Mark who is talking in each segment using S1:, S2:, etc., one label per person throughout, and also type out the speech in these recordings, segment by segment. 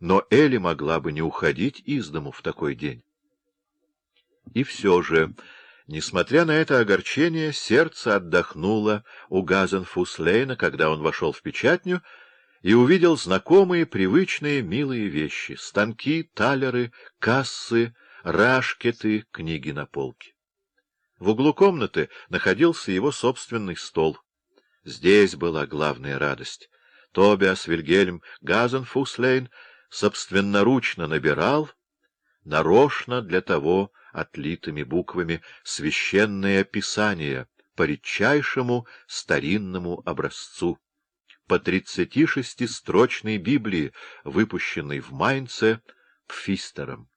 S1: но Элли могла бы не уходить из дому в такой день. И все же, несмотря на это огорчение, сердце отдохнуло у Газенфуслейна, когда он вошел в печатню, и увидел знакомые, привычные, милые вещи — станки, талеры, кассы, рашкеты, книги на полке. В углу комнаты находился его собственный стол. Здесь была главная радость. Тобиас Вильгельм Газенфуслейн собственноручно набирал, нарочно для того отлитыми буквами, священное писание по редчайшему старинному образцу по 36-строчной Библии, выпущенной в Майнце Пфистером.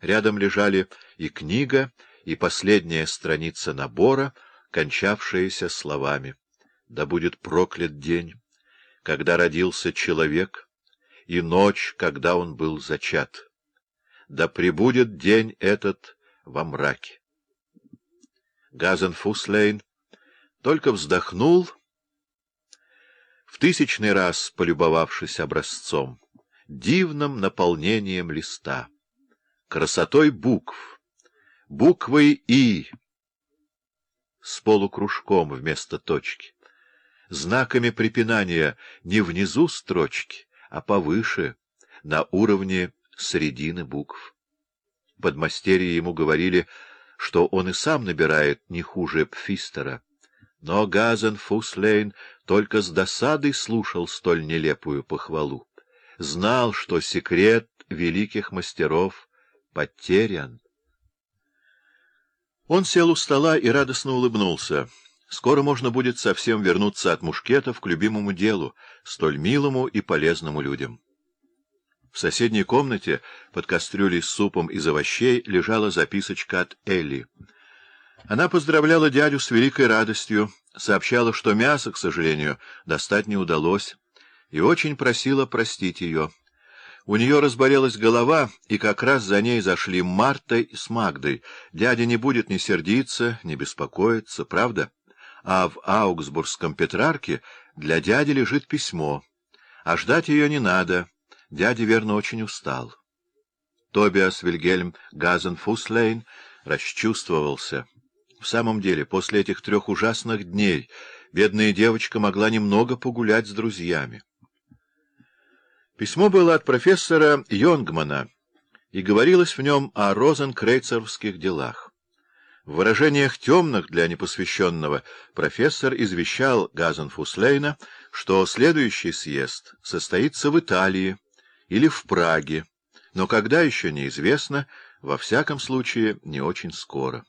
S1: Рядом лежали и книга, и последняя страница набора, кончавшаяся словами «Да будет проклят день, когда родился человек, и ночь, когда он был зачат. Да пребудет день этот во мраке». Газенфуслейн только вздохнул в тысячный раз полюбовавшись образцом, дивным наполнением листа, красотой букв, буквой «И» с полукружком вместо точки, знаками препинания не внизу строчки, а повыше, на уровне средины букв. Подмастерье ему говорили, что он и сам набирает не хуже Пфистера. Но Газен Фуслейн только с досадой слушал столь нелепую похвалу. Знал, что секрет великих мастеров потерян. Он сел у стола и радостно улыбнулся. Скоро можно будет совсем вернуться от мушкетов к любимому делу, столь милому и полезному людям. В соседней комнате под кастрюлей с супом из овощей лежала записочка от Элли. Она поздравляла дядю с великой радостью, сообщала, что мясо, к сожалению, достать не удалось, и очень просила простить ее. У нее разболелась голова, и как раз за ней зашли Марта с Магдой. Дядя не будет ни сердиться, ни беспокоиться, правда? А в Аугсбургском Петрарке для дяди лежит письмо. А ждать ее не надо. Дядя, верно, очень устал. Тобиас Вильгельм Газенфуслейн расчувствовался. В самом деле, после этих трех ужасных дней бедная девочка могла немного погулять с друзьями. Письмо было от профессора Йонгмана, и говорилось в нем о розенкрейцеровских делах. В выражениях темных для непосвященного профессор извещал Газенфуслейна, что следующий съезд состоится в Италии или в Праге, но когда еще неизвестно, во всяком случае не очень скоро.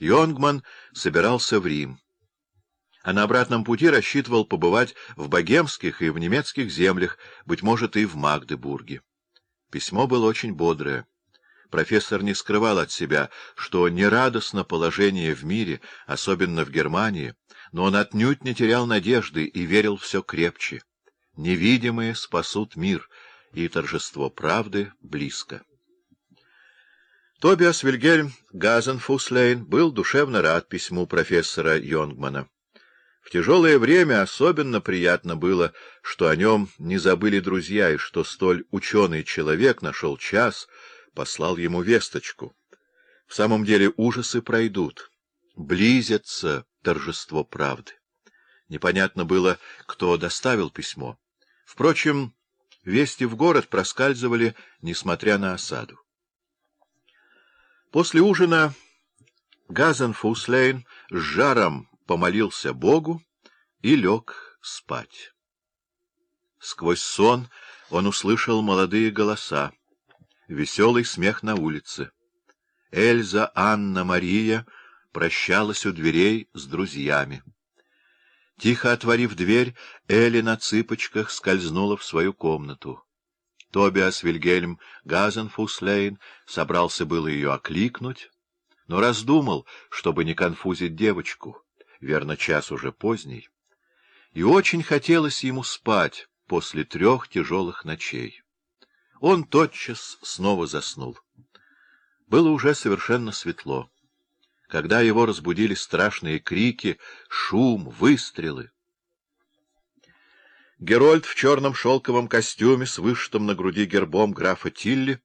S1: Йонгман собирался в Рим. А на обратном пути рассчитывал побывать в богемских и в немецких землях, быть может, и в Магдебурге. Письмо было очень бодрое. Профессор не скрывал от себя, что нерадостно положение в мире, особенно в Германии, но он отнюдь не терял надежды и верил все крепче. Невидимые спасут мир, и торжество правды близко. Тобиас Вильгельм Газенфуслейн был душевно рад письму профессора Йонгмана. В тяжелое время особенно приятно было, что о нем не забыли друзья, и что столь ученый человек нашел час, послал ему весточку. В самом деле ужасы пройдут. Близится торжество правды. Непонятно было, кто доставил письмо. Впрочем, вести в город проскальзывали, несмотря на осаду. После ужина Газенфуслейн с жаром помолился Богу и лег спать. Сквозь сон он услышал молодые голоса, веселый смех на улице. Эльза Анна Мария прощалась у дверей с друзьями. Тихо отворив дверь, Элли на цыпочках скользнула в свою комнату. Тобиас Вильгельм Газенфуслейн собрался было ее окликнуть, но раздумал, чтобы не конфузить девочку, верно, час уже поздний, и очень хотелось ему спать после трех тяжелых ночей. Он тотчас снова заснул. Было уже совершенно светло. Когда его разбудили страшные крики, шум, выстрелы, Герольд в черном шелковом костюме с вышитым на груди гербом графа Тилли